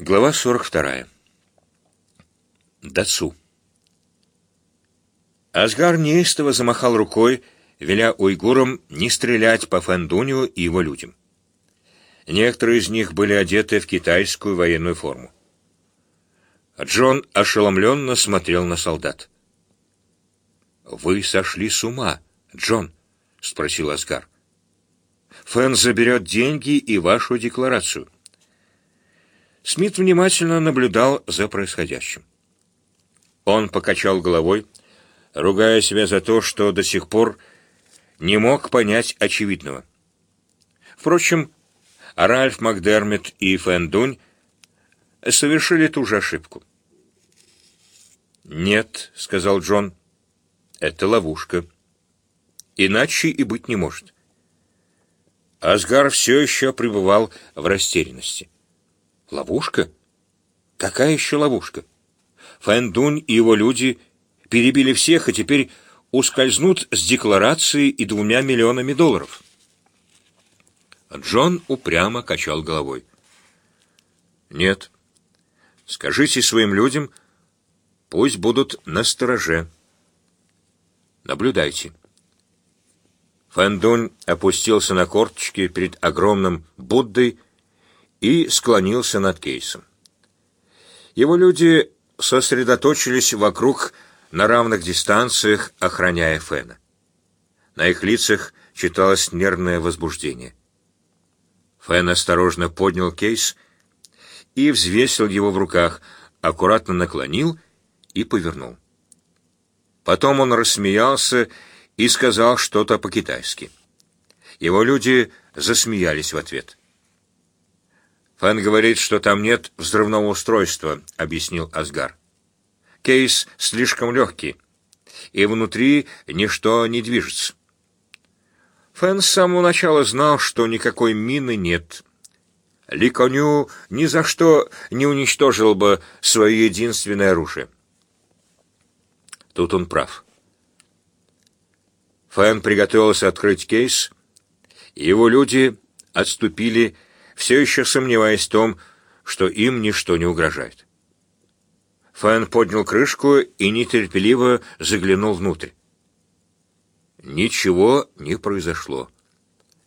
Глава 42. Дацу. Асгар неистово замахал рукой, веля уйгурам не стрелять по Фэндуню и его людям. Некоторые из них были одеты в китайскую военную форму. Джон ошеломленно смотрел на солдат. «Вы сошли с ума, Джон?» — спросил Асгар. «Фэн заберет деньги и вашу декларацию». Смит внимательно наблюдал за происходящим. Он покачал головой, ругая себя за то, что до сих пор не мог понять очевидного. Впрочем, Ральф Макдермит и Фэн Дунь совершили ту же ошибку. «Нет», — сказал Джон, — «это ловушка. Иначе и быть не может». Асгар все еще пребывал в растерянности. Ловушка? Какая еще ловушка? Фэндунь и его люди перебили всех, и теперь ускользнут с декларацией и двумя миллионами долларов. Джон упрямо качал головой. Нет. Скажите своим людям, пусть будут на стороже. Наблюдайте. Фэндунь опустился на корточки перед огромным Буддой и склонился над кейсом. Его люди сосредоточились вокруг на равных дистанциях, охраняя Фэна. На их лицах читалось нервное возбуждение. Фэн осторожно поднял кейс и взвесил его в руках, аккуратно наклонил и повернул. Потом он рассмеялся и сказал что-то по-китайски. Его люди засмеялись в ответ. Фэн говорит, что там нет взрывного устройства, объяснил Асгар. Кейс слишком легкий, и внутри ничто не движется. Фэн с самого начала знал, что никакой мины нет. Ли Коню ни за что не уничтожил бы свое единственное оружие. Тут он прав. Фэн приготовился открыть кейс, и его люди отступили все еще сомневаясь в том, что им ничто не угрожает. Фэн поднял крышку и нетерпеливо заглянул внутрь. Ничего не произошло.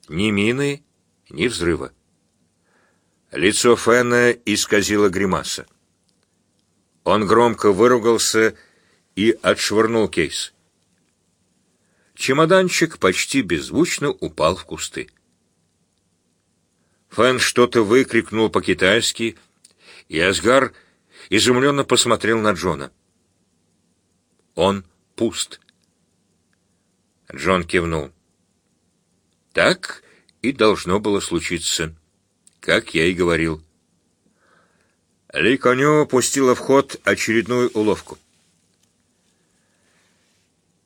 Ни мины, ни взрыва. Лицо Фэна исказило гримаса. Он громко выругался и отшвырнул кейс. Чемоданчик почти беззвучно упал в кусты. Фэн что-то выкрикнул по-китайски, и Асгар изумленно посмотрел на Джона. Он пуст. Джон кивнул. Так и должно было случиться, как я и говорил. Ли Коню пустила в ход очередную уловку.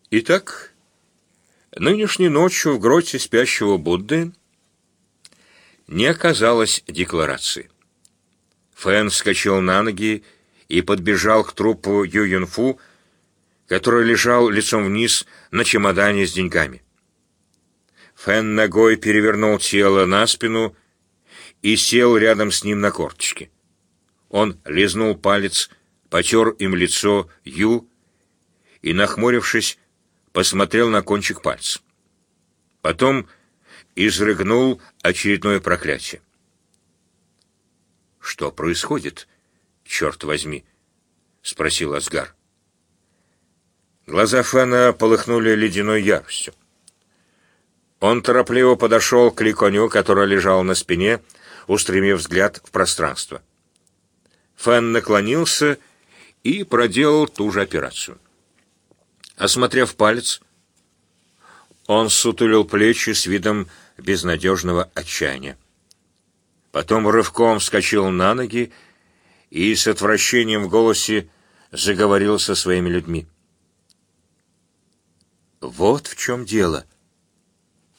Итак, нынешней ночью в гроте спящего Будды не оказалось декларации. Фэн вскочил на ноги и подбежал к трупу Ю Юнфу, который лежал лицом вниз на чемодане с деньгами. Фэн ногой перевернул тело на спину и сел рядом с ним на корточке. Он лизнул палец, потер им лицо Ю и, нахмурившись, посмотрел на кончик пальца. Потом изрыгнул очередное проклятие. «Что происходит, черт возьми?» — спросил Асгар. Глаза Фена полыхнули ледяной яростью. Он торопливо подошел к Ликоню, который лежал на спине, устремив взгляд в пространство. Фэн наклонился и проделал ту же операцию. Осмотрев палец, он сутулил плечи с видом безнадежного отчаяния. Потом рывком вскочил на ноги и с отвращением в голосе заговорил со своими людьми. Вот в чем дело.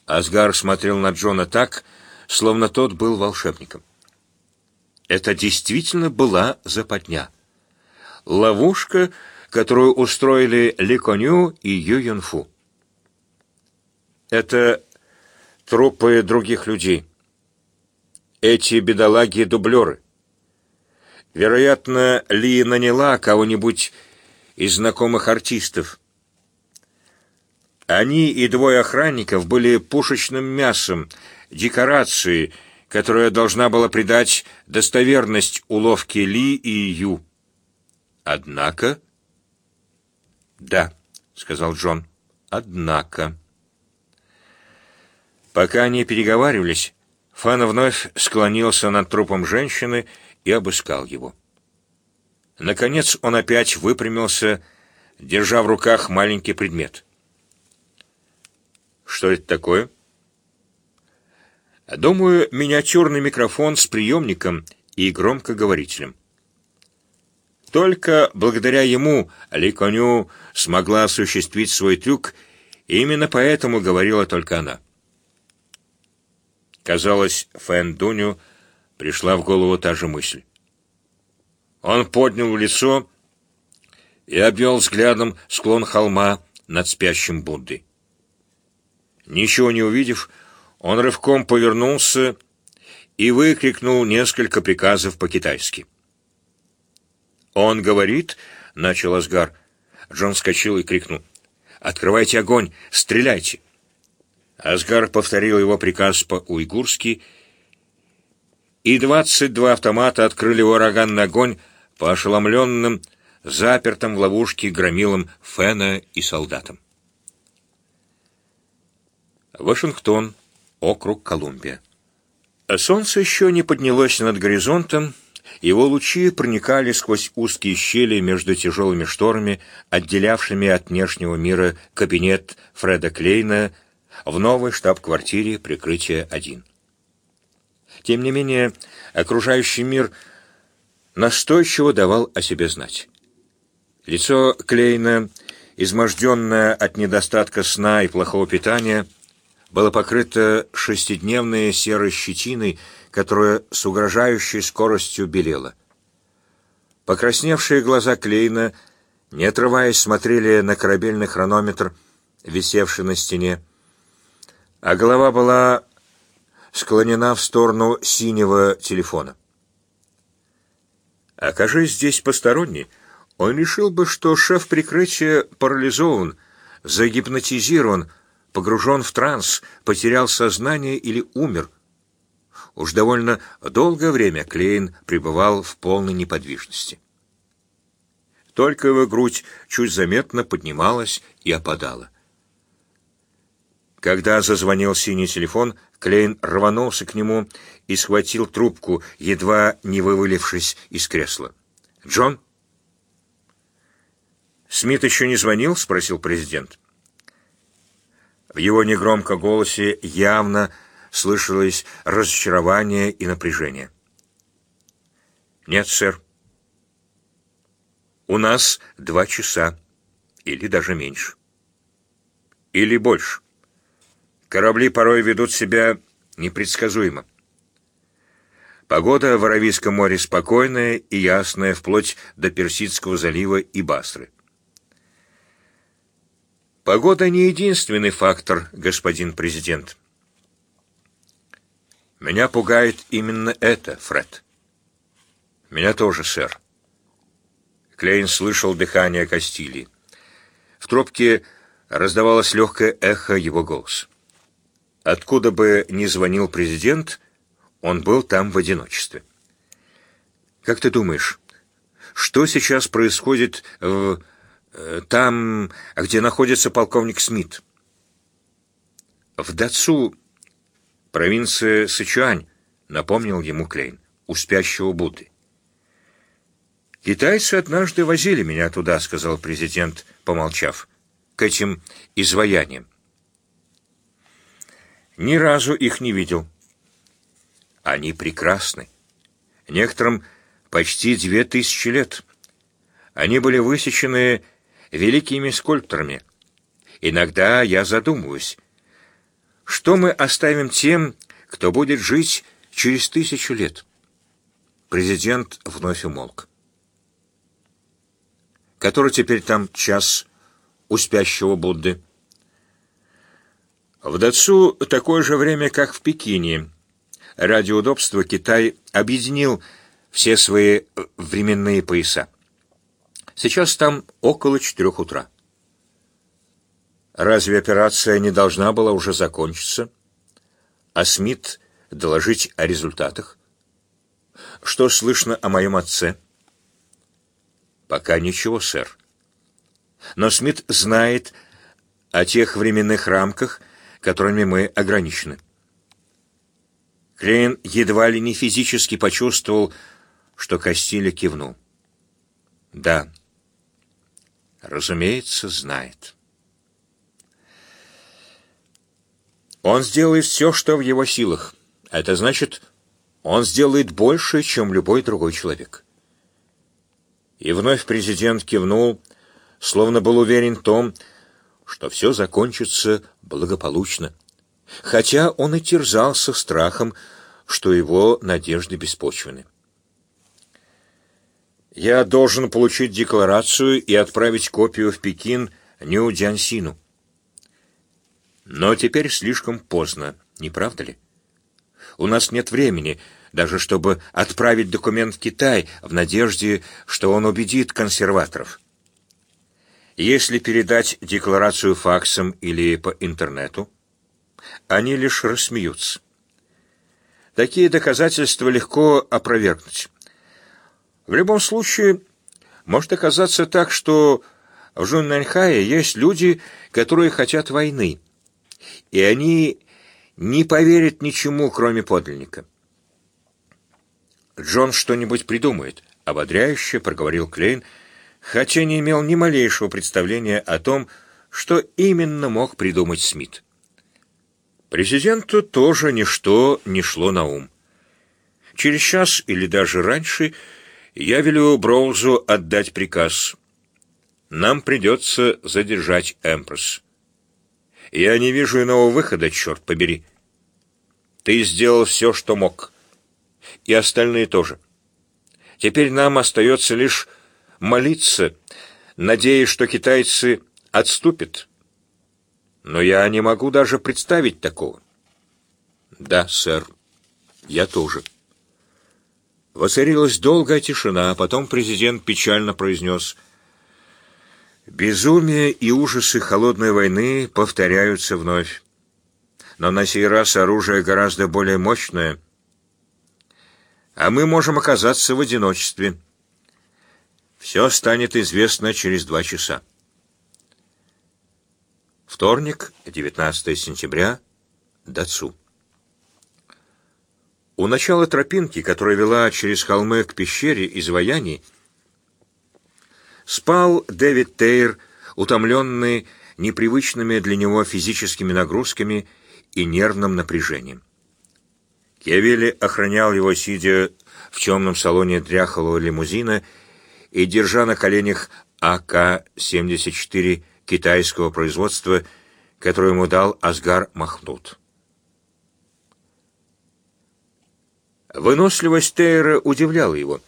Асгар смотрел на Джона так, словно тот был волшебником. Это действительно была западня. Ловушка, которую устроили Ли Коню и Ю Юнфу. Это трупы других людей. Эти бедолаги — дублеры. Вероятно, Ли наняла кого-нибудь из знакомых артистов. Они и двое охранников были пушечным мясом, декорацией, которая должна была придать достоверность уловке Ли и Ю. Однако... «Да», — сказал Джон, — «однако...» Пока они переговаривались, Фан вновь склонился над трупом женщины и обыскал его. Наконец он опять выпрямился, держа в руках маленький предмет. «Что это такое?» «Думаю, миниатюрный микрофон с приемником и громкоговорителем». Только благодаря ему Ли Коню смогла осуществить свой трюк, и именно поэтому говорила только она. Казалось, Фэн Дуню пришла в голову та же мысль. Он поднял лицо и обвел взглядом склон холма над спящим Буддой. Ничего не увидев, он рывком повернулся и выкрикнул несколько приказов по-китайски. «Он говорит...» — начал Асгар. Джон вскочил и крикнул. «Открывайте огонь! Стреляйте!» Асгар повторил его приказ по-уйгурски, и двадцать два автомата открыли ураганный огонь по ошеломленным, запертым в ловушке громилам Фена и солдатам. Вашингтон, округ Колумбия. Солнце еще не поднялось над горизонтом, его лучи проникали сквозь узкие щели между тяжелыми шторами, отделявшими от внешнего мира кабинет Фреда Клейна в новой штаб-квартире прикрытия 1. Тем не менее, окружающий мир настойчиво давал о себе знать. Лицо Клейна, изможденное от недостатка сна и плохого питания, было покрыто шестидневной серой щетиной, которая с угрожающей скоростью белела. Покрасневшие глаза Клейна, не отрываясь, смотрели на корабельный хронометр, висевший на стене, а голова была склонена в сторону синего телефона. Окажись здесь посторонний, он решил бы, что шеф прикрытия парализован, загипнотизирован, погружен в транс, потерял сознание или умер. Уж довольно долгое время Клейн пребывал в полной неподвижности. Только его грудь чуть заметно поднималась и опадала. Когда зазвонил синий телефон, Клейн рванулся к нему и схватил трубку, едва не вывалившись из кресла. «Джон?» «Смит еще не звонил?» — спросил президент. В его негромком голосе явно слышалось разочарование и напряжение. «Нет, сэр. У нас два часа, или даже меньше. Или больше. Корабли порой ведут себя непредсказуемо. Погода в Аравийском море спокойная и ясная, вплоть до Персидского залива и Басры. Погода не единственный фактор, господин президент. Меня пугает именно это, Фред. Меня тоже, сэр. Клейн слышал дыхание Кастилии. В трубке раздавалось легкое эхо его голоса. Откуда бы ни звонил президент, он был там в одиночестве. Как ты думаешь, что сейчас происходит в Э, там, где находится полковник Смит. В Дацу, провинция Сычуань, напомнил ему Клейн, у спящего Будды. «Китайцы однажды возили меня туда», — сказал президент, помолчав, — «к этим изваяниям. Ни разу их не видел. Они прекрасны. Некоторым почти две тысячи лет. Они были высечены великими скульпторами. Иногда я задумываюсь, что мы оставим тем, кто будет жить через тысячу лет? Президент вновь умолк. Который теперь там час у спящего Будды? В Дацу такое же время, как в Пекине. Ради удобства Китай объединил все свои временные пояса. Сейчас там около четырех утра. Разве операция не должна была уже закончиться? А Смит доложить о результатах? Что слышно о моем отце? Пока ничего, сэр. Но Смит знает о тех временных рамках, которыми мы ограничены. Клейн едва ли не физически почувствовал, что Кастиля кивнул. Да, разумеется, знает. Он сделает все, что в его силах. Это значит, он сделает больше, чем любой другой человек. И вновь президент кивнул, словно был уверен в том, что все закончится благополучно. Хотя он и терзался страхом, что его надежды беспочвены. Я должен получить декларацию и отправить копию в Пекин Нью Дзянсину. Но теперь слишком поздно, не правда ли? У нас нет времени, даже чтобы отправить документ в Китай в надежде, что он убедит консерваторов. Если передать декларацию факсом или по интернету, они лишь рассмеются. Такие доказательства легко опровергнуть. В любом случае, может оказаться так, что в Жуннаньхае есть люди, которые хотят войны, и они не поверят ничему, кроме подлинника. Джон что-нибудь придумает, ободряюще проговорил Клейн, хотя не имел ни малейшего представления о том, что именно мог придумать Смит. Президенту тоже ничто не шло на ум. Через час или даже раньше я велю Броузу отдать приказ. Нам придется задержать Эмпресс. Я не вижу иного выхода, черт побери. Ты сделал все, что мог и остальные тоже. Теперь нам остается лишь молиться, надеясь, что китайцы отступят. Но я не могу даже представить такого. Да, сэр, я тоже. Воцарилась долгая тишина, а потом президент печально произнес «Безумие и ужасы холодной войны повторяются вновь. Но на сей раз оружие гораздо более мощное — а мы можем оказаться в одиночестве. Все станет известно через два часа. Вторник, 19 сентября, Дацу. У начала тропинки, которая вела через холмы к пещере изваяний, спал Дэвид Тейр, утомленный непривычными для него физическими нагрузками и нервным напряжением. Кевилли охранял его, сидя в темном салоне дряхлого лимузина и держа на коленях АК-74 китайского производства, который ему дал Асгар Махнут. Выносливость Тейра удивляла его,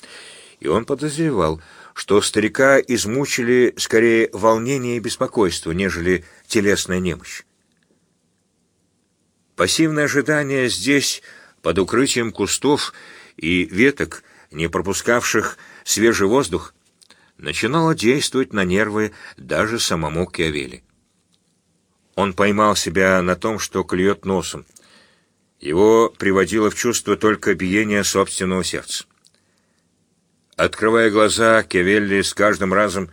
и он подозревал, что старика измучили скорее волнение и беспокойство, нежели телесная немощь. Пассивное ожидание здесь под укрытием кустов и веток, не пропускавших свежий воздух, начинало действовать на нервы даже самому Киавели. Он поймал себя на том, что клюет носом. Его приводило в чувство только биение собственного сердца. Открывая глаза, Кевелли с каждым разом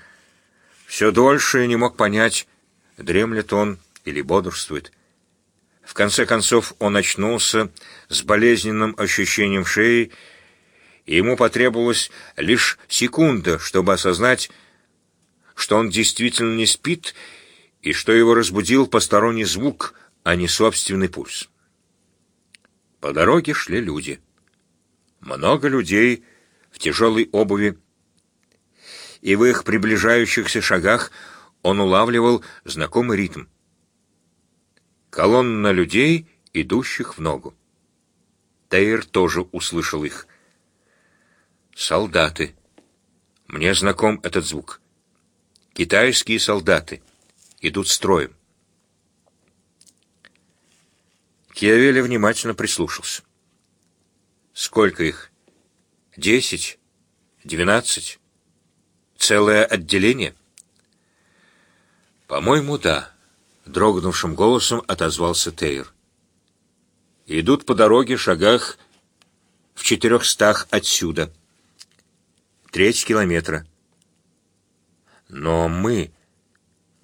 все дольше не мог понять, дремлет он или бодрствует. В конце концов он очнулся с болезненным ощущением шеи, и ему потребовалось лишь секунда, чтобы осознать, что он действительно не спит и что его разбудил посторонний звук, а не собственный пульс. По дороге шли люди. Много людей в тяжелой обуви, и в их приближающихся шагах он улавливал знакомый ритм колонна людей, идущих в ногу. Тейр тоже услышал их. Солдаты. Мне знаком этот звук. Китайские солдаты идут строем. Киавеля внимательно прислушался. Сколько их? Десять? Двенадцать? Целое отделение? По-моему, да, дрогнувшим голосом отозвался Тейр. Идут по дороге шагах в четырехстах отсюда. Треть километра. Но мы...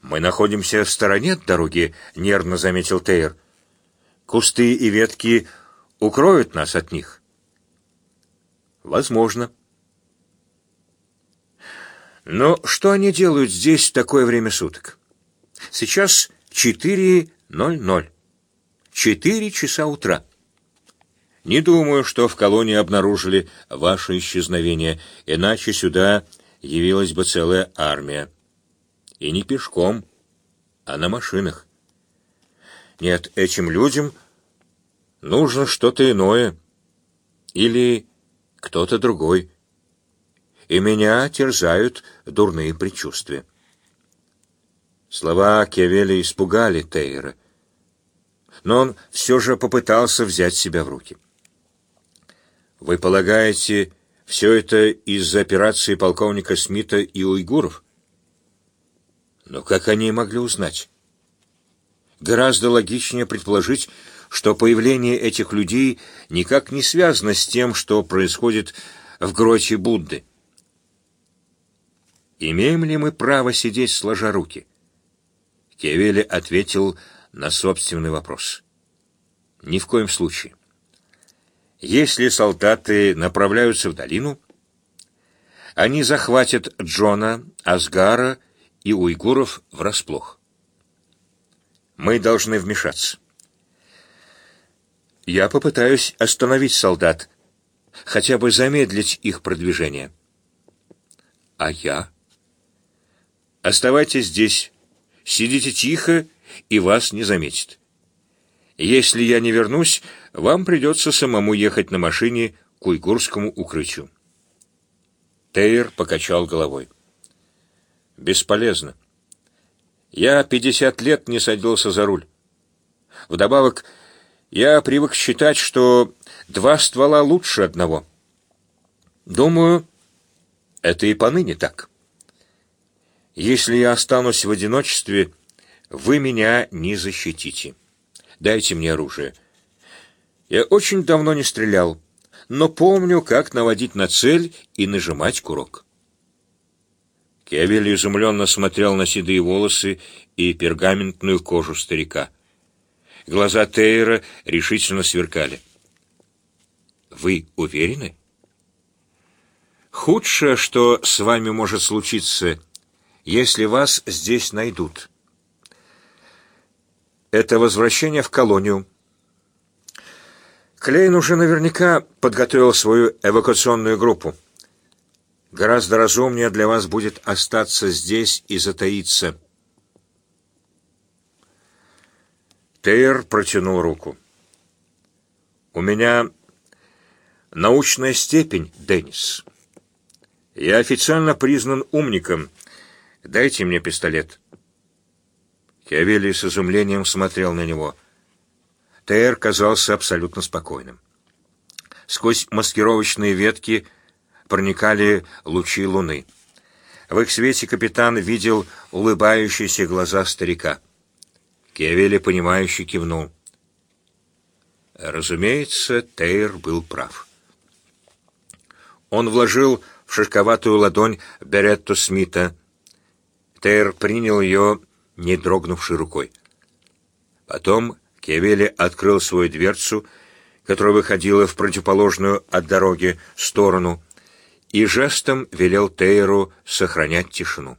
Мы находимся в стороне от дороги, нервно заметил Тейр. Кусты и ветки укроют нас от них. Возможно. Но что они делают здесь в такое время суток? Сейчас четыре ноль ноль. Четыре часа утра. Не думаю, что в колонии обнаружили ваше исчезновение, иначе сюда явилась бы целая армия. И не пешком, а на машинах. Нет, этим людям нужно что-то иное. Или кто-то другой. И меня терзают дурные предчувствия. Слова Кевеля испугали Тейра, но он все же попытался взять себя в руки. Вы полагаете, все это из-за операции полковника Смита и уйгуров? Но как они могли узнать? Гораздо логичнее предположить, что появление этих людей никак не связано с тем, что происходит в гроте Будды. Имеем ли мы право сидеть сложа руки? Кевели ответил на собственный вопрос. Ни в коем случае. Если солдаты направляются в долину, они захватят Джона, Асгара и уйгуров врасплох. Мы должны вмешаться. Я попытаюсь остановить солдат, хотя бы замедлить их продвижение. А я? Оставайтесь здесь, сидите тихо, и вас не заметят. Если я не вернусь, вам придется самому ехать на машине к уйгурскому укрытию. Тейр покачал головой. Бесполезно. Я пятьдесят лет не садился за руль. Вдобавок, я привык считать, что два ствола лучше одного. Думаю, это и поныне так. Если я останусь в одиночестве, вы меня не защитите. Дайте мне оружие. Я очень давно не стрелял, но помню, как наводить на цель и нажимать курок. Кевиль изумленно смотрел на седые волосы и пергаментную кожу старика. Глаза Тейра решительно сверкали. Вы уверены? Худшее, что с вами может случиться, если вас здесь найдут это возвращение в колонию. Клейн уже наверняка подготовил свою эвакуационную группу. Гораздо разумнее для вас будет остаться здесь и затаиться. Тейр протянул руку. У меня научная степень, Деннис. Я официально признан умником. Дайте мне пистолет. Киавелли с изумлением смотрел на него. Тейр казался абсолютно спокойным. Сквозь маскировочные ветки проникали лучи луны. В их свете капитан видел улыбающиеся глаза старика. Кевели, понимающе кивнул. Разумеется, Тейр был прав. Он вложил в шишковатую ладонь Беретту Смита. Тейр принял ее не дрогнувшей рукой. Потом Кевели открыл свою дверцу, которая выходила в противоположную от дороги сторону, и жестом велел Тейру сохранять тишину.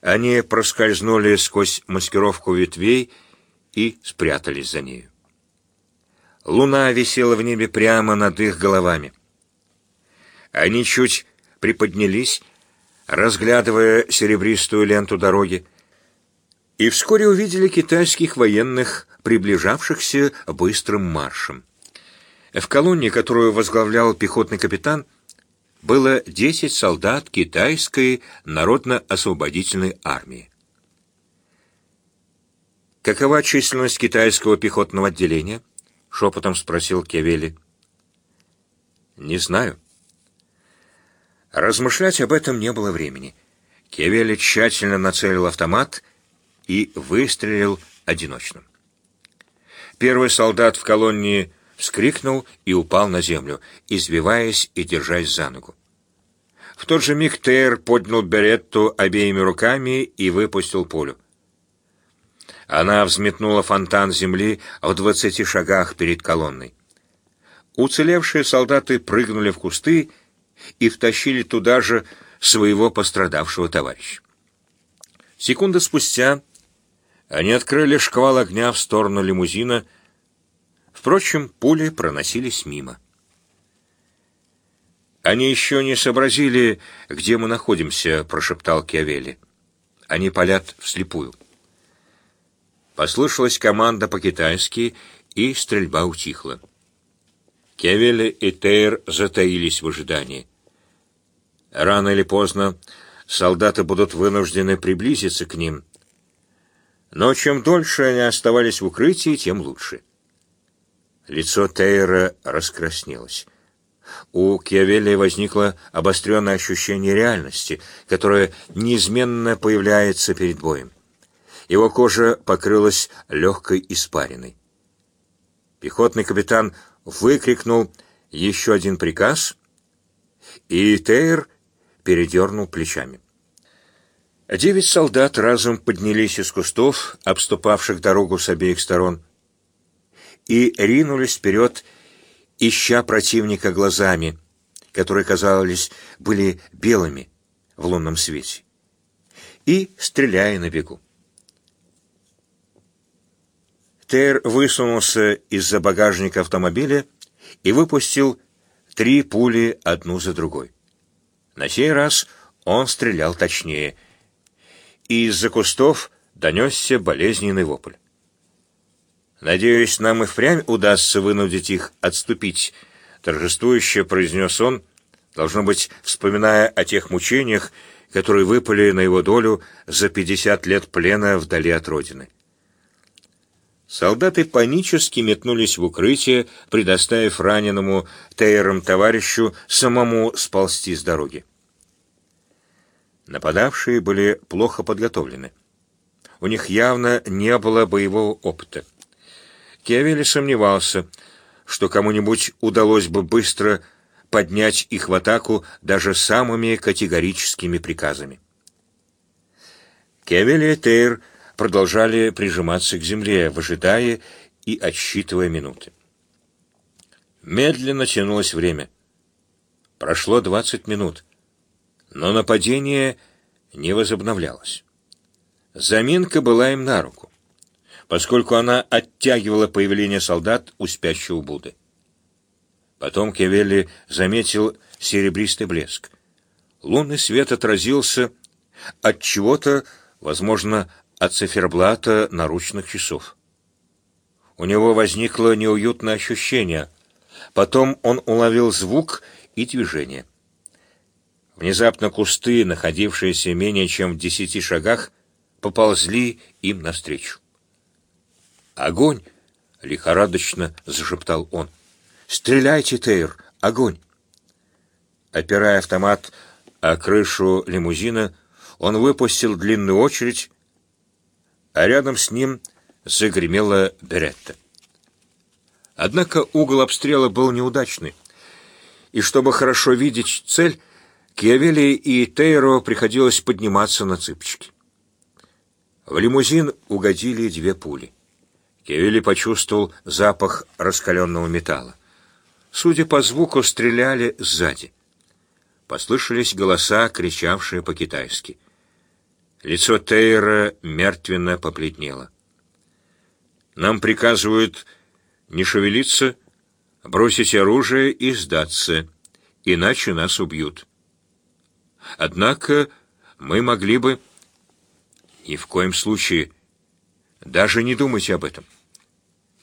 Они проскользнули сквозь маскировку ветвей и спрятались за нею. Луна висела в небе прямо над их головами. Они чуть приподнялись разглядывая серебристую ленту дороги, и вскоре увидели китайских военных, приближавшихся быстрым маршем. В колонне, которую возглавлял пехотный капитан, было десять солдат китайской народно-освободительной армии. «Какова численность китайского пехотного отделения?» — шепотом спросил Кевели. Не знаю. Размышлять об этом не было времени. Кевели тщательно нацелил автомат и выстрелил одиночным. Первый солдат в колонне вскрикнул и упал на землю, извиваясь и держась за ногу. В тот же миг Тейр поднял Беретту обеими руками и выпустил пулю. Она взметнула фонтан земли в двадцати шагах перед колонной. Уцелевшие солдаты прыгнули в кусты и втащили туда же своего пострадавшего товарища. Секунды спустя они открыли шквал огня в сторону лимузина. Впрочем, пули проносились мимо. «Они еще не сообразили, где мы находимся», — прошептал Киавели. «Они палят вслепую». Послышалась команда по-китайски, и стрельба утихла. Кевели и Тейр затаились в ожидании. Рано или поздно солдаты будут вынуждены приблизиться к ним. Но чем дольше они оставались в укрытии, тем лучше. Лицо Тейра раскраснелось. У Киавелли возникло обостренное ощущение реальности, которое неизменно появляется перед боем. Его кожа покрылась легкой испариной. Пехотный капитан выкрикнул еще один приказ, и Тейр передернул плечами. Девять солдат разом поднялись из кустов, обступавших дорогу с обеих сторон, и ринулись вперед, ища противника глазами, которые, казалось, были белыми в лунном свете, и стреляя на бегу. Тейр высунулся из-за багажника автомобиля и выпустил три пули одну за другой. На сей раз он стрелял точнее, и из-за кустов донесся болезненный вопль. «Надеюсь, нам и впрямь удастся вынудить их отступить», — торжествующе произнес он, должно быть, вспоминая о тех мучениях, которые выпали на его долю за пятьдесят лет плена вдали от родины. Солдаты панически метнулись в укрытие, предоставив раненому Тейером товарищу самому сползти с дороги. Нападавшие были плохо подготовлены. У них явно не было боевого опыта. Кевели сомневался, что кому-нибудь удалось бы быстро поднять их в атаку даже самыми категорическими приказами. Кевели и Тейр продолжали прижиматься к земле, выжидая и отсчитывая минуты. Медленно тянулось время. Прошло двадцать минут, но нападение не возобновлялось. Заминка была им на руку, поскольку она оттягивала появление солдат у спящего Будды. Потом Кевелли заметил серебристый блеск. Лунный свет отразился от чего-то, возможно, от циферблата наручных часов. У него возникло неуютное ощущение. Потом он уловил звук и движение. Внезапно кусты, находившиеся менее чем в десяти шагах, поползли им навстречу. «Огонь!» — лихорадочно зашептал он. «Стреляйте, Тейр! Огонь!» Опирая автомат о крышу лимузина, он выпустил длинную очередь а рядом с ним загремела Беретта. Однако угол обстрела был неудачный, и чтобы хорошо видеть цель, Киавели и Тейро приходилось подниматься на цыпочки. В лимузин угодили две пули. Киавели почувствовал запах раскаленного металла. Судя по звуку, стреляли сзади. Послышались голоса, кричавшие по-китайски — Лицо Тейра мертвенно побледнело. «Нам приказывают не шевелиться, бросить оружие и сдаться, иначе нас убьют. Однако мы могли бы...» «Ни в коем случае. Даже не думайте об этом».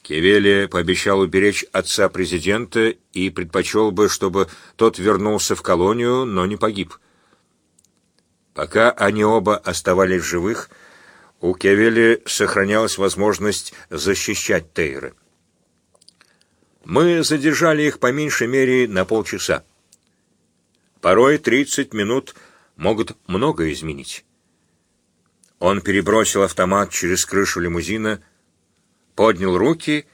Кевели пообещал уберечь отца президента и предпочел бы, чтобы тот вернулся в колонию, но не погиб. Пока они оба оставались живых, у Кевели сохранялась возможность защищать Тейры. Мы задержали их по меньшей мере на полчаса. Порой 30 минут могут многое изменить. Он перебросил автомат через крышу лимузина, поднял руки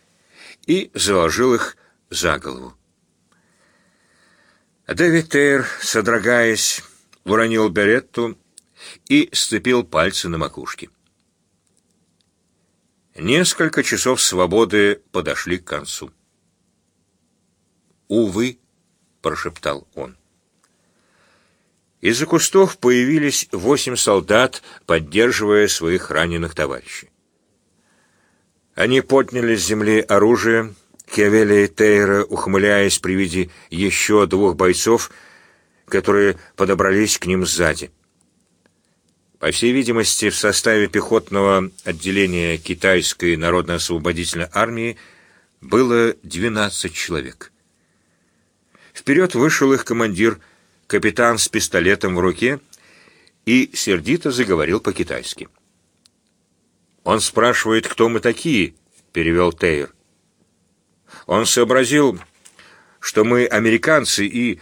и заложил их за голову. Дэвид Тейр, содрогаясь, уронил беретту и сцепил пальцы на макушке. Несколько часов свободы подошли к концу. «Увы», — прошептал он. Из-за кустов появились восемь солдат, поддерживая своих раненых товарищей. Они подняли с земли оружие, Киавелли и Тейра, ухмыляясь при виде еще двух бойцов, которые подобрались к ним сзади. По всей видимости, в составе пехотного отделения Китайской народно-освободительной армии было 12 человек. Вперед вышел их командир – капитан с пистолетом в руке и сердито заговорил по-китайски. «Он спрашивает, кто мы такие?» — перевел Тейр. Он сообразил, что мы американцы и...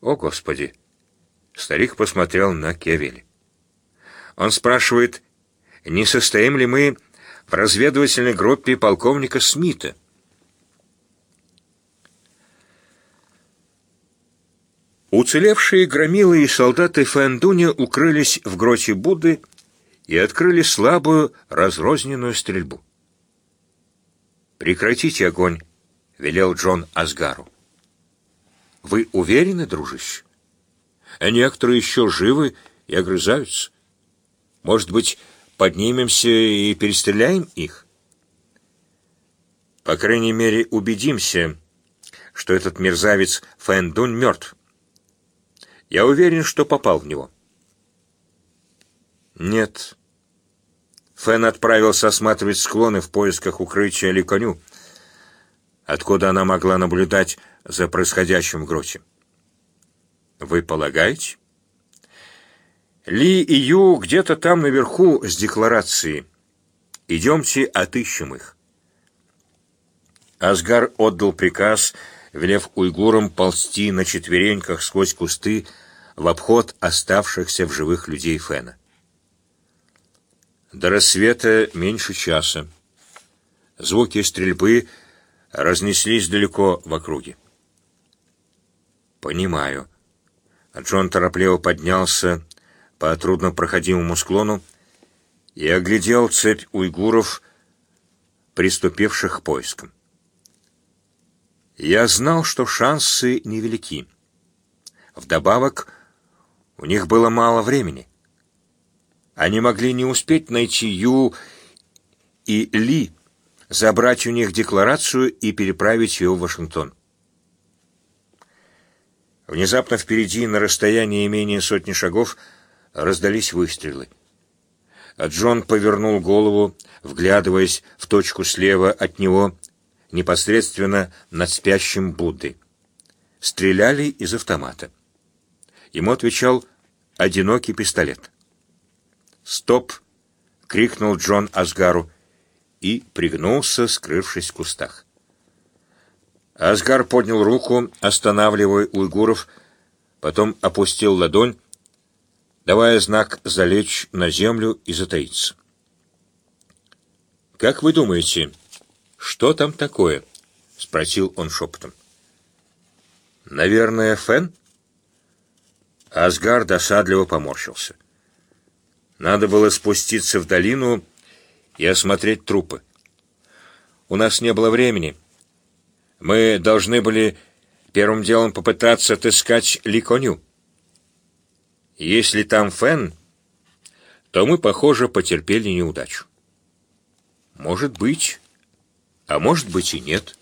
О, Господи! Старик посмотрел на Кевели. Он спрашивает, не состоим ли мы в разведывательной группе полковника Смита. Уцелевшие громилы и солдаты Фэндуня укрылись в гроте Будды и открыли слабую разрозненную стрельбу. «Прекратите огонь», — велел Джон Асгару. «Вы уверены, дружище? А некоторые еще живы и огрызаются. Может быть, поднимемся и перестреляем их?» «По крайней мере, убедимся, что этот мерзавец Фэндунь мертв». Я уверен, что попал в него. Нет. Фэн отправился осматривать склоны в поисках укрытия Ликоню, откуда она могла наблюдать за происходящим в гроте. Вы полагаете? Ли и Ю где-то там наверху с декларацией. Идемте отыщем их. Асгар отдал приказ, велев уйгурам ползти на четвереньках сквозь кусты, в обход оставшихся в живых людей Фена. До рассвета меньше часа. Звуки стрельбы разнеслись далеко в округе. «Понимаю». Джон торопливо поднялся по труднопроходимому склону и оглядел цепь уйгуров, приступивших к поискам. Я знал, что шансы невелики. Вдобавок, у них было мало времени. Они могли не успеть найти Ю и Ли, забрать у них декларацию и переправить ее в Вашингтон. Внезапно впереди, на расстоянии менее сотни шагов, раздались выстрелы. Джон повернул голову, вглядываясь в точку слева от него, непосредственно над спящим Буддой. Стреляли из автомата. Ему отвечал одинокий пистолет. «Стоп!» — крикнул Джон Асгару и пригнулся, скрывшись в кустах. Асгар поднял руку, останавливая уйгуров, потом опустил ладонь, давая знак залечь на землю и затаиться. «Как вы думаете, что там такое?» — спросил он шепотом. «Наверное, Фен?» Асгар досадливо поморщился. Надо было спуститься в долину и осмотреть трупы. У нас не было времени. Мы должны были первым делом попытаться отыскать Ликоню. Если там Фен, то мы, похоже, потерпели неудачу. Может быть, а может быть и нет.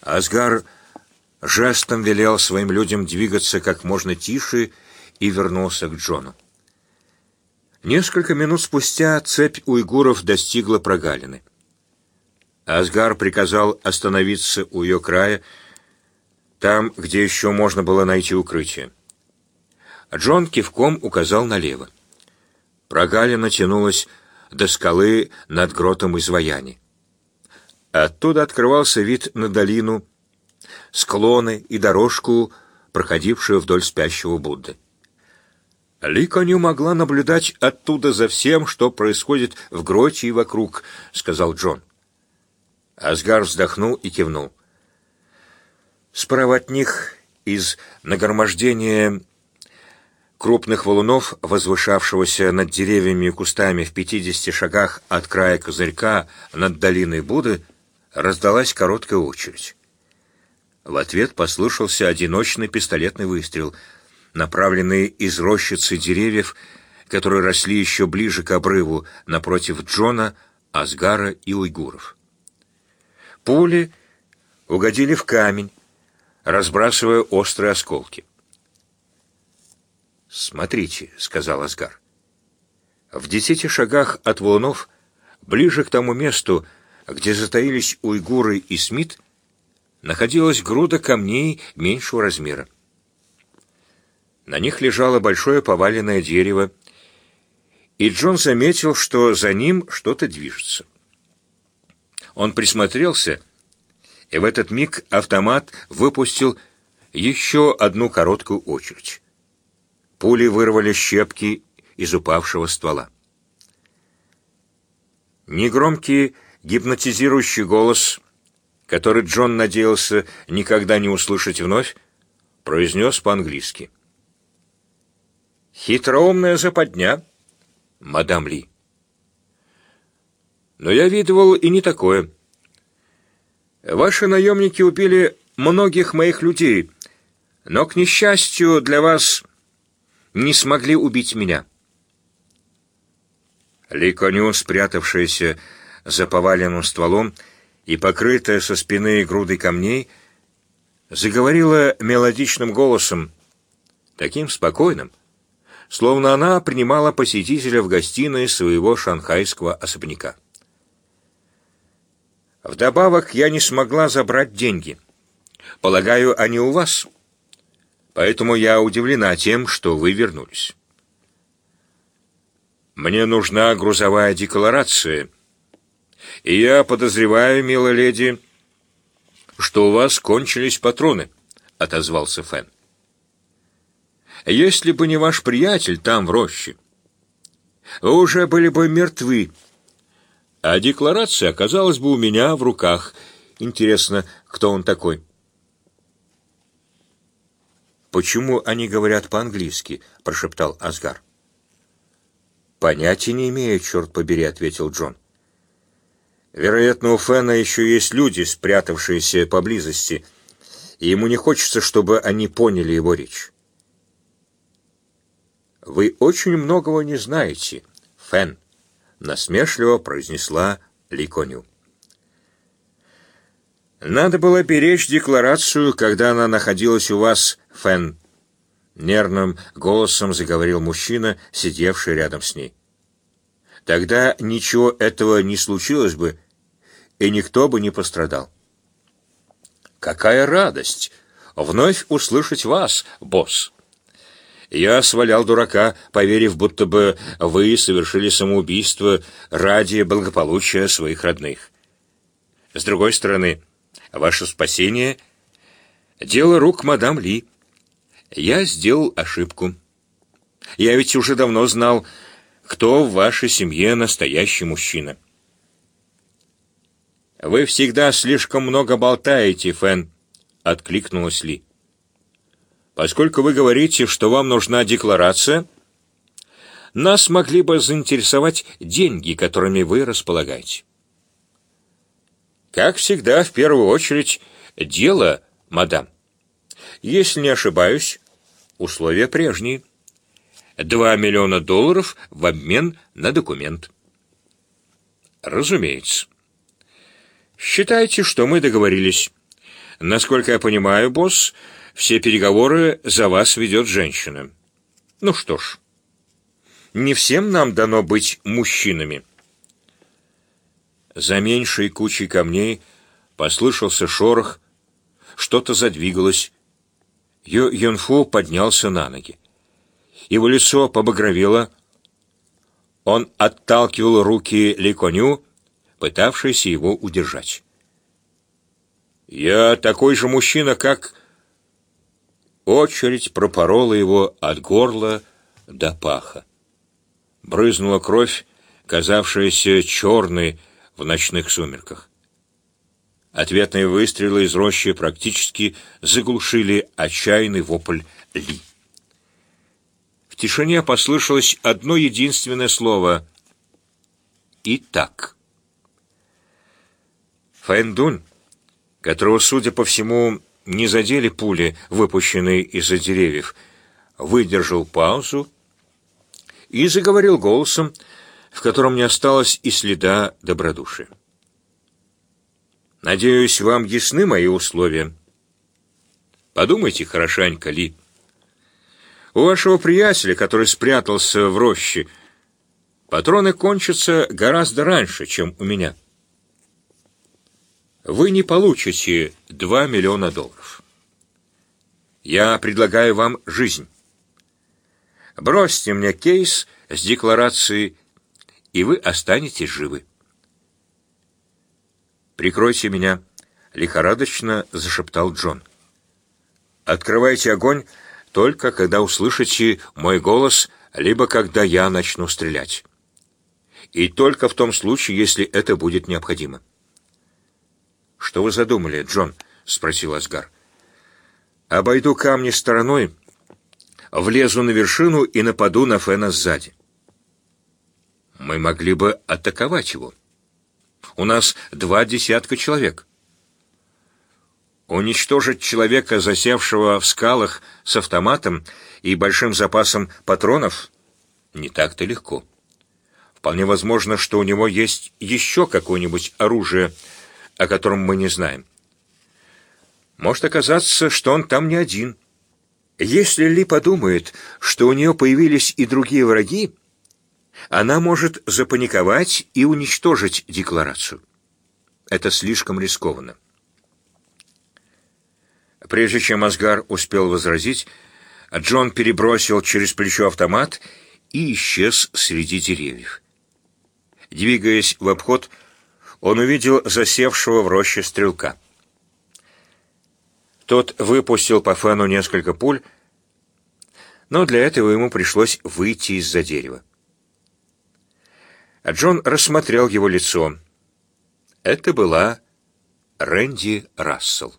Асгар жестом велел своим людям двигаться как можно тише и вернулся к Джону. Несколько минут спустя цепь уйгуров достигла прогалины. Асгар приказал остановиться у ее края, там, где еще можно было найти укрытие. Джон кивком указал налево. Прогалина тянулась до скалы над гротом изваяний. Оттуда открывался вид на долину, склоны и дорожку, проходившую вдоль спящего Будды. Ли Коню могла наблюдать оттуда за всем, что происходит в гроте и вокруг, сказал Джон. Асгар вздохнул и кивнул. Справа от них из нагромождения крупных валунов, возвышавшегося над деревьями и кустами в пятидесяти шагах от края козырька над долиной Буды, раздалась короткая очередь. В ответ послышался одиночный пистолетный выстрел, направленный из рощицы деревьев, которые росли еще ближе к обрыву, напротив Джона, Асгара и уйгуров. Пули угодили в камень, разбрасывая острые осколки. «Смотрите», — сказал Асгар. В десяти шагах от валунов, ближе к тому месту, где затаились уйгуры и Смит, находилась груда камней меньшего размера. На них лежало большое поваленное дерево, и Джон заметил, что за ним что-то движется. Он присмотрелся, и в этот миг автомат выпустил еще одну короткую очередь. Пули вырвали щепки из упавшего ствола. Негромкий гипнотизирующий голос, который Джон надеялся никогда не услышать вновь, произнес по-английски. «Хитроумная западня, мадам Ли». «Но я видывал и не такое. Ваши наемники убили многих моих людей, но, к несчастью для вас, не смогли убить меня». Ли Коню, спрятавшаяся за поваленным стволом и покрытая со спины грудой камней, заговорила мелодичным голосом, таким спокойным, словно она принимала посетителя в гостиной своего шанхайского особняка. Вдобавок я не смогла забрать деньги. Полагаю, они у вас. Поэтому я удивлена тем, что вы вернулись. Мне нужна грузовая декларация, и я подозреваю, милая леди, что у вас кончились патроны, отозвался Фэн. Если бы не ваш приятель там в роще, вы уже были бы мертвы, а декларация оказалась бы у меня в руках. Интересно, кто он такой? Почему они говорят по-английски? прошептал Асгар. Понятия не имею, черт побери, ответил Джон. Вероятно, у Фэна еще есть люди, спрятавшиеся поблизости, и ему не хочется, чтобы они поняли его речь. «Вы очень многого не знаете, Фэн», — насмешливо произнесла Ликоню. «Надо было беречь декларацию, когда она находилась у вас, Фэн», — нервным голосом заговорил мужчина, сидевший рядом с ней. Тогда ничего этого не случилось бы, и никто бы не пострадал. Какая радость вновь услышать вас, босс. Я свалял дурака, поверив, будто бы вы совершили самоубийство ради благополучия своих родных. С другой стороны, ваше спасение — дело рук мадам Ли. Я сделал ошибку. Я ведь уже давно знал, кто в вашей семье настоящий мужчина. Вы всегда слишком много болтаете, Фэн, откликнулась Ли. Поскольку вы говорите, что вам нужна декларация, нас могли бы заинтересовать деньги, которыми вы располагаете. Как всегда, в первую очередь, дело, мадам. Если не ошибаюсь, условия прежние. Два миллиона долларов в обмен на документ. Разумеется. Считайте, что мы договорились. Насколько я понимаю, босс, все переговоры за вас ведет женщина. Ну что ж, не всем нам дано быть мужчинами. За меньшей кучей камней послышался шорох, что-то задвигалось. Ю Юнфу поднялся на ноги. Его лицо побагровело. Он отталкивал руки Ли Коню, пытавшийся его удержать. Я такой же мужчина, как... Очередь пропорола его от горла до паха. Брызнула кровь, казавшаяся черной в ночных сумерках. Ответные выстрелы из рощи практически заглушили отчаянный вопль Ли. В тишине послышалось одно единственное слово «И так». Фэндун, которого, судя по всему, не задели пули, выпущенные из-за деревьев, выдержал паузу и заговорил голосом, в котором не осталось и следа добродушия. «Надеюсь, вам ясны мои условия. Подумайте хорошенько, Ли. У вашего приятеля, который спрятался в роще, патроны кончатся гораздо раньше, чем у меня» вы не получите 2 миллиона долларов. Я предлагаю вам жизнь. Бросьте мне кейс с декларацией, и вы останетесь живы. «Прикройте меня», — лихорадочно зашептал Джон. «Открывайте огонь только когда услышите мой голос, либо когда я начну стрелять. И только в том случае, если это будет необходимо». «Что вы задумали, Джон?» — спросил Асгар. «Обойду камни стороной, влезу на вершину и нападу на Фена сзади». «Мы могли бы атаковать его. У нас два десятка человек». Уничтожить человека, засевшего в скалах с автоматом и большим запасом патронов, не так-то легко. Вполне возможно, что у него есть еще какое-нибудь оружие, о котором мы не знаем. Может оказаться, что он там не один. Если Ли подумает, что у нее появились и другие враги, она может запаниковать и уничтожить декларацию. Это слишком рискованно. Прежде чем Асгар успел возразить, Джон перебросил через плечо автомат и исчез среди деревьев. Двигаясь в обход, он увидел засевшего в роще стрелка. Тот выпустил по фену несколько пуль, но для этого ему пришлось выйти из-за дерева. А Джон рассмотрел его лицо. Это была Рэнди Рассел.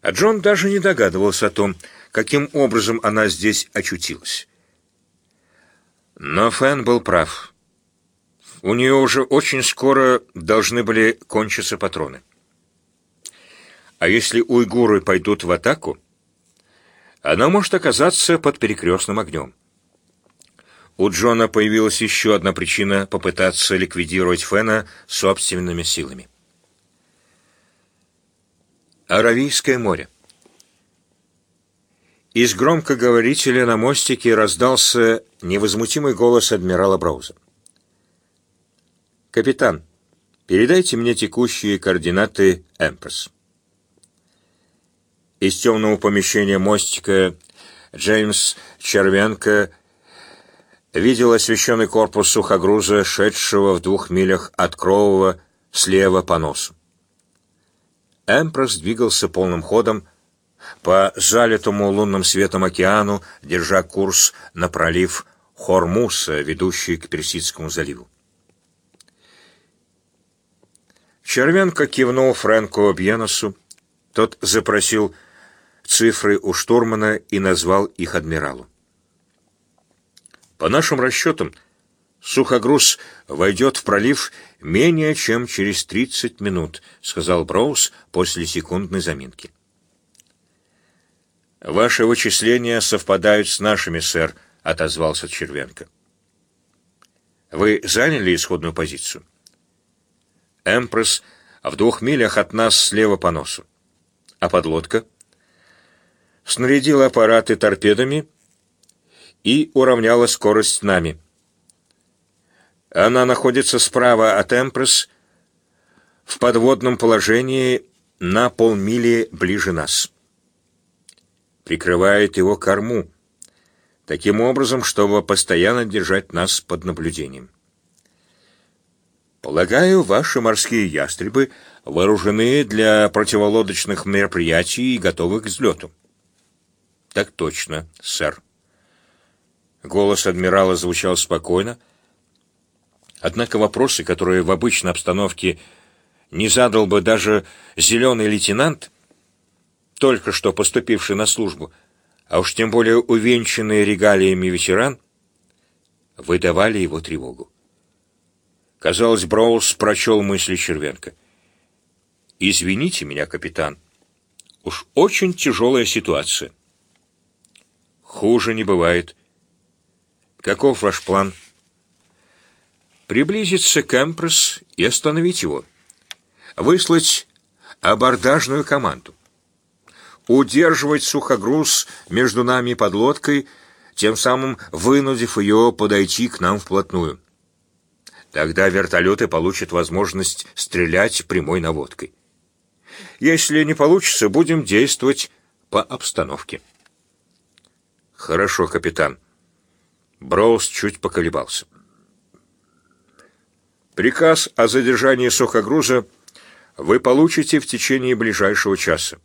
А Джон даже не догадывался о том, каким образом она здесь очутилась. Но Фэн был прав. У нее уже очень скоро должны были кончиться патроны. А если уйгуры пойдут в атаку, она может оказаться под перекрестным огнем. У Джона появилась еще одна причина попытаться ликвидировать Фена собственными силами. Аравийское море. Из громкоговорителя на мостике раздался невозмутимый голос адмирала Брауза. «Капитан, передайте мне текущие координаты Эмпресс». Из темного помещения мостика Джеймс Червенко видел освещенный корпус сухогруза, шедшего в двух милях от Крового слева по носу. Эмпресс двигался полным ходом по залитому лунным светом океану, держа курс на пролив Хормуса, ведущий к Персидскому заливу. Червенко кивнул Фрэнку Бьеносу. Тот запросил цифры у штурмана и назвал их адмиралу. По нашим расчетам, сухогруз войдет в пролив менее чем через 30 минут, сказал Броуз после секундной заминки. Ваши вычисления совпадают с нашими, сэр, отозвался Червенко. Вы заняли исходную позицию? «Эмпресс» в двух милях от нас слева по носу. А подлодка? Снарядила аппараты торпедами и уравняла скорость с нами. Она находится справа от «Эмпресс» в подводном положении на полмили ближе нас. Прикрывает его корму, таким образом, чтобы постоянно держать нас под наблюдением. Полагаю, ваши морские ястребы вооружены для противолодочных мероприятий и готовы к взлету. Так точно, сэр. Голос адмирала звучал спокойно, однако вопросы, которые в обычной обстановке не задал бы даже зеленый лейтенант, только что поступивший на службу, а уж тем более увенчанный регалиями ветеран, выдавали его тревогу. Казалось, Броуз прочел мысли Червенка. «Извините меня, капитан. Уж очень тяжелая ситуация». «Хуже не бывает. Каков ваш план?» «Приблизиться к Эмпресс и остановить его. Выслать абордажную команду. Удерживать сухогруз между нами под лодкой, тем самым вынудив ее подойти к нам вплотную». Тогда вертолеты получат возможность стрелять прямой наводкой. Если не получится, будем действовать по обстановке. Хорошо, капитан. Броуз чуть поколебался. Приказ о задержании сухогруза вы получите в течение ближайшего часа.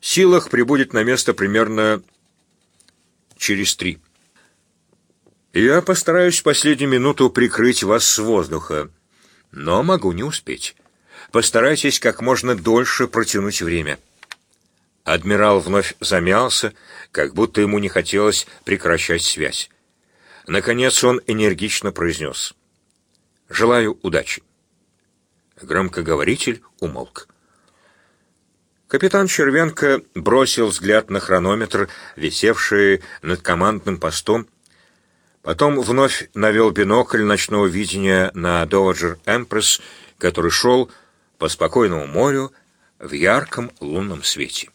Силах прибудет на место примерно через три. Я постараюсь в последнюю минуту прикрыть вас с воздуха, но могу не успеть. Постарайтесь как можно дольше протянуть время. Адмирал вновь замялся, как будто ему не хотелось прекращать связь. Наконец он энергично произнес. «Желаю удачи». Громкоговоритель умолк. Капитан Червенко бросил взгляд на хронометр, висевший над командным постом, Потом вновь навел бинокль ночного видения на Доджер Эмпресс, который шел по спокойному морю в ярком лунном свете.